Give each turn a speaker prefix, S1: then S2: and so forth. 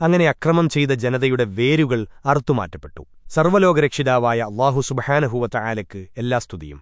S1: അങ്ങനെ അക്രമം ചെയ്ത ജനതയുടെ വേരുകൾ അറുത്തുമാറ്റപ്പെട്ടു. സർവലോകരക്ഷിതാവായ അള്ളാഹു സുബഹാനഹുവത്ത ആലക്ക് എല്ലാ സ്തുതിയും.